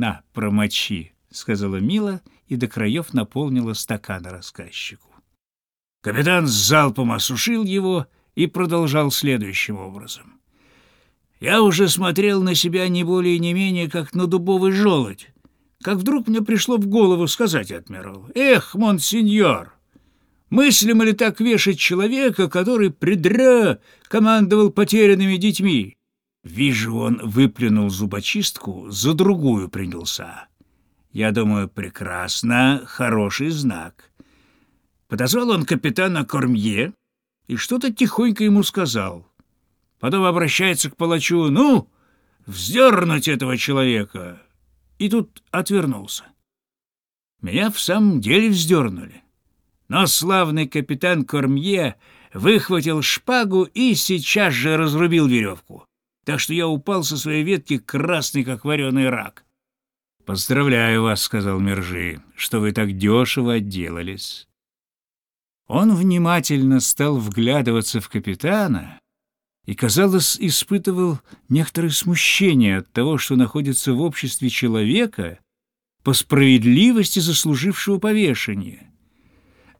«На, промочи», — сказала Мила и до краев наполнила стакан рассказчику. Капитан с залпом осушил его и продолжал следующим образом. «Я уже смотрел на себя не более не менее, как на дубовый желудь, как вдруг мне пришло в голову сказать адмиралу, «Эх, монсеньор, мыслимо ли так вешать человека, который предря командовал потерянными детьми?» Вижу, он выплюнул зубочистку, за другую принялся. Я думаю, прекрасно, хороший знак. Подозвал он капитана Кормье и что-то тихонько ему сказал. Потом обращается к палачу, ну, вздернуть этого человека. И тут отвернулся. Меня в самом деле вздернули. Но славный капитан Кормье выхватил шпагу и сейчас же разрубил веревку. Так что я упал со своей ветки красный, как вареный рак. «Поздравляю вас», — сказал Мержи, — «что вы так дешево отделались». Он внимательно стал вглядываться в капитана и, казалось, испытывал некоторое смущение от того, что находится в обществе человека, по справедливости заслужившего повешения.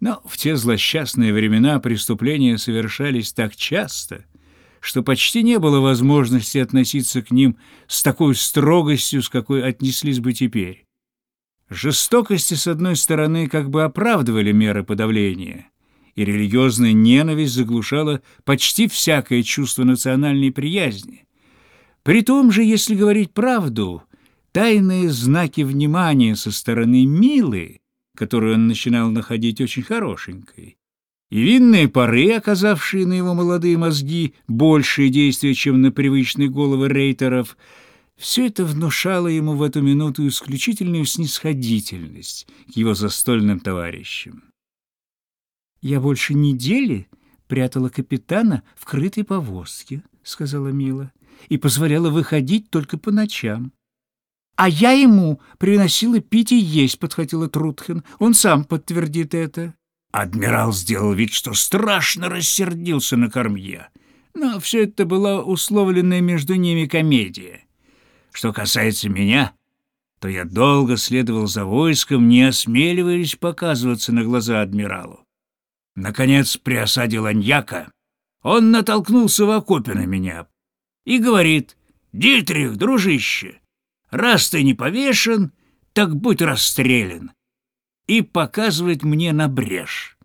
Но в те злосчастные времена преступления совершались так часто, что почти не было возможности относиться к ним с такой строгостью, с какой отнеслись бы теперь. Жестокости, с одной стороны, как бы оправдывали меры подавления, и религиозная ненависть заглушала почти всякое чувство национальной приязни. При том же, если говорить правду, тайные знаки внимания со стороны Милы, которую он начинал находить очень хорошенькой, и винные пары, оказавшие на его молодые мозги большее действие, чем на привычные головы рейтеров, все это внушало ему в эту минуту исключительную снисходительность к его застольным товарищам. «Я больше недели прятала капитана в крытой повозке», — сказала Мила, «и позволяла выходить только по ночам». «А я ему приносила пить и есть», — подхватила Трутхен. «Он сам подтвердит это». Адмирал сделал вид, что страшно рассердился на кормье. Но все это была условленная между ними комедия. Что касается меня, то я долго следовал за войском, не осмеливаясь показываться на глаза адмиралу. Наконец, при осаде Ланьяка он натолкнулся в окопе на меня и говорит, «Дитрих, дружище, раз ты не повешен, так будь расстрелян», и показывает мне на брешь.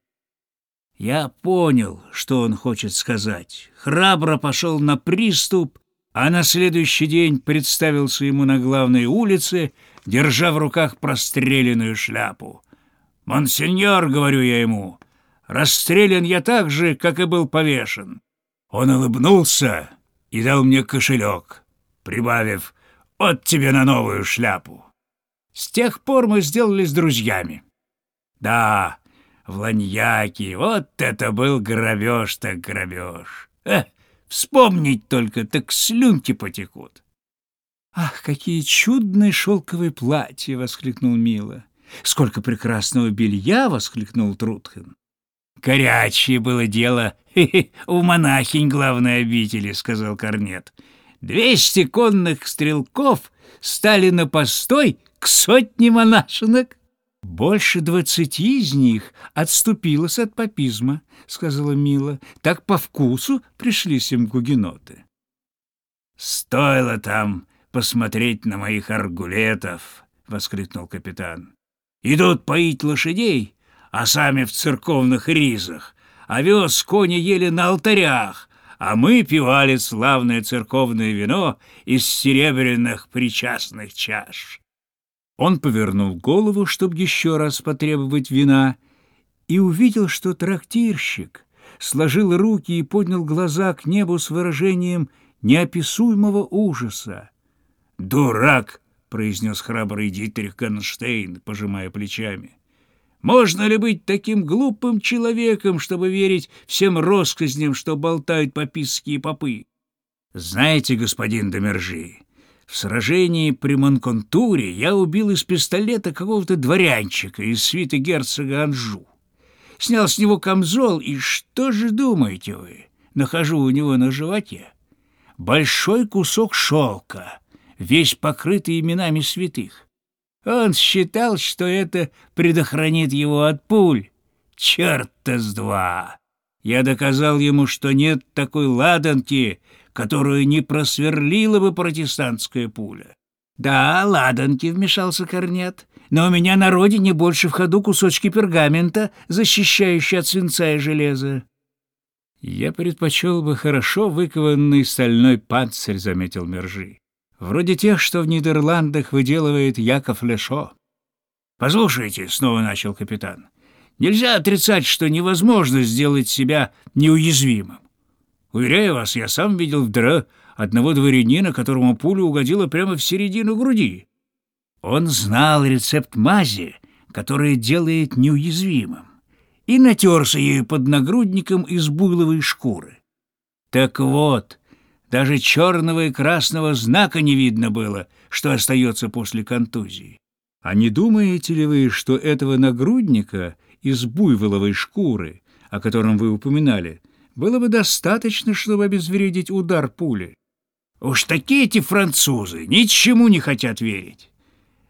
Я понял, что он хочет сказать. Храбро пошел на приступ, а на следующий день представился ему на главной улице, держа в руках простреленную шляпу. «Монсеньор», — говорю я ему, Расстрелян я так же, как и был повешен. Он улыбнулся и дал мне кошелек, прибавив «От тебе на новую шляпу». С тех пор мы сделались друзьями. Да, в Ланьяке вот это был грабеж так грабеж. Э, вспомнить только, так слюнки потекут. «Ах, какие чудные шелковые платья!» — воскликнул Мила. «Сколько прекрасного белья!» — воскликнул Трутхен. «Горячее было дело у монахинь главной обители», — сказал Корнет. «Двести конных стрелков стали на постой к сотне монашинок». «Больше двадцати из них отступилось от папизма», — сказала Мила. «Так по вкусу пришлись им гугеноты». «Стоило там посмотреть на моих аргулетов», — воскликнул капитан. «Идут поить лошадей, а сами в церковных ризах, овес кони ели на алтарях, а мы пивали славное церковное вино из серебряных причастных чаш. Он повернул голову, чтобы еще раз потребовать вина, и увидел, что трактирщик сложил руки и поднял глаза к небу с выражением неописуемого ужаса. «Дурак!» — произнес храбрый Дитрих Ганштейн, пожимая плечами. Можно ли быть таким глупым человеком, чтобы верить всем россказням, что болтают пописские попы? Знаете, господин Домержи, в сражении при Монконтуре я убил из пистолета какого-то дворянчика из свиты герцога Анжу. Снял с него камзол, и что же думаете вы? Нахожу у него на животе большой кусок шелка, весь покрытый именами святых. Он считал, что это предохранит его от пуль. Черт-то с два! Я доказал ему, что нет такой ладанки, которую не просверлила бы протестантская пуля. «Да, ладанки», — вмешался Корнет, «но у меня на родине больше в ходу кусочки пергамента, защищающие от свинца и железа». «Я предпочел бы хорошо выкованный стальной панцирь», — заметил Мержи. «Вроде тех, что в Нидерландах выделывает Яков Лешо». «Послушайте», — снова начал капитан, «нельзя отрицать, что невозможно сделать себя неуязвимым. Уверяю вас, я сам видел в Дре одного дворянина, которому пуля угодила прямо в середину груди. Он знал рецепт мази, которая делает неуязвимым, и натерся ею под нагрудником из буйловой шкуры. Так вот, даже черного и красного знака не видно было, что остается после контузии. А не думаете ли вы, что этого нагрудника из буйволовой шкуры, о котором вы упоминали, было бы достаточно, чтобы обезвредить удар пули? Уж такие эти французы ничему не хотят верить.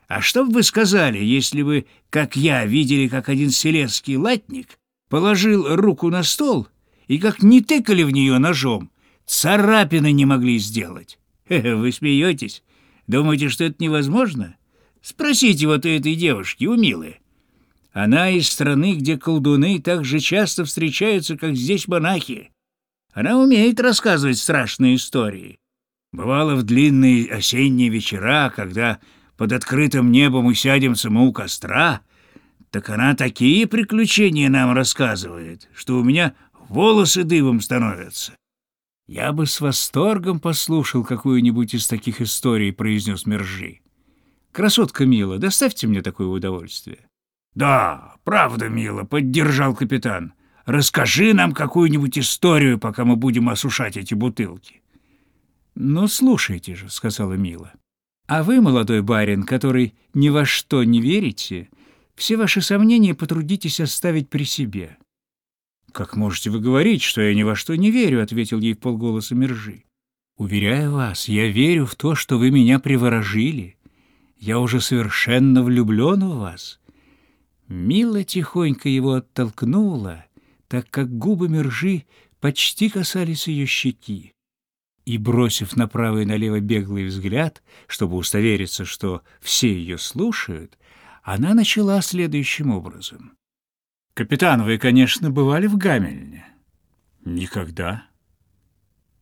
А что бы вы сказали, если бы, как я, видели, как один селецкий латник положил руку на стол и как не тыкали в нее ножом, царапины не могли сделать? Вы смеетесь? Думаете, что это невозможно? Спросите вот у этой девушки, у Милы. Она из страны, где колдуны так же часто встречаются, как здесь монахи. Она умеет рассказывать страшные истории. Бывало в длинные осенние вечера, когда под открытым небом усядемся мы у костра, так она такие приключения нам рассказывает, что у меня волосы дыбом становятся. «Я бы с восторгом послушал какую-нибудь из таких историй», — произнес Мержи. «Красотка Мила, доставьте мне такое удовольствие». «Да, правда, Мила», — поддержал капитан. «Расскажи нам какую-нибудь историю, пока мы будем осушать эти бутылки». «Ну, слушайте же», — сказала Мила. «А вы, молодой барин, который ни во что не верите, все ваши сомнения потрудитесь оставить при себе». «Как можете вы говорить, что я ни во что не верю?» — ответил ей полголоса Мержи. «Уверяю вас, я верю в то, что вы меня приворожили. Я уже совершенно влюблен в вас». Мила тихонько его оттолкнула, так как губы Мержи почти касались ее щеки и, бросив направо и налево беглый взгляд, чтобы удостовериться, что все ее слушают, она начала следующим образом. «Капитан, вы, конечно, бывали в Гамельне?» «Никогда».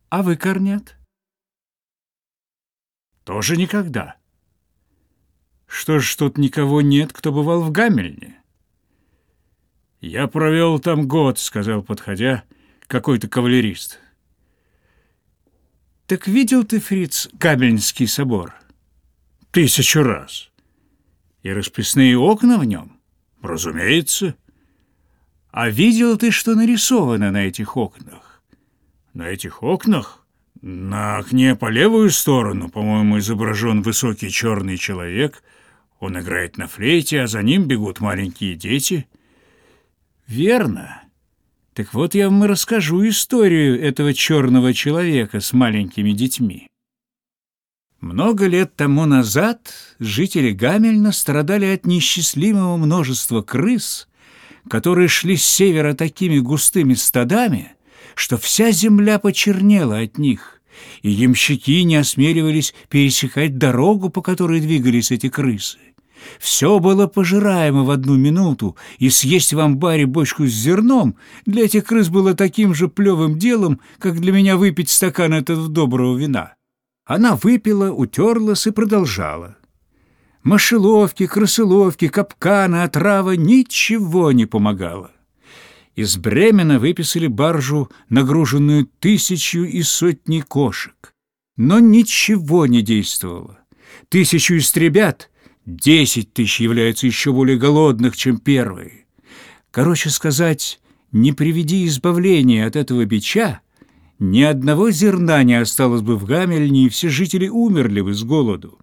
«А вы, Корнет?» «Тоже никогда». «Что ж тут никого нет, кто бывал в Гамельне?» «Я провел там год», — сказал, подходя, какой-то кавалерист. Так видел ты, фриц, Кабельнский собор? Тысячу раз. И расписные окна в нем? Разумеется. А видел ты, что нарисовано на этих окнах? На этих окнах? На окне по левую сторону, по-моему, изображен высокий черный человек. Он играет на флейте, а за ним бегут маленькие дети. Верно. Так вот я вам и расскажу историю этого черного человека с маленькими детьми. Много лет тому назад жители Гамельна страдали от несчастливого множества крыс, которые шли с севера такими густыми стадами, что вся земля почернела от них, и ямщики не осмеливались пересекать дорогу, по которой двигались эти крысы. Все было пожираемо в одну минуту, и съесть в амбаре бочку с зерном для этих крыс было таким же плевым делом, как для меня выпить стакан этого доброго вина. Она выпила, утерлась и продолжала. Мошеловки, крысоловки, капканы, отрава — ничего не помогало. Из Бремена выписали баржу, нагруженную тысячу и сотней кошек. Но ничего не действовало. Тысячу истребят — Десять тысяч являются еще более голодных, чем первые. Короче сказать, не приведи избавления от этого бича, ни одного зерна не осталось бы в Гамельне, и все жители умерли бы с голоду.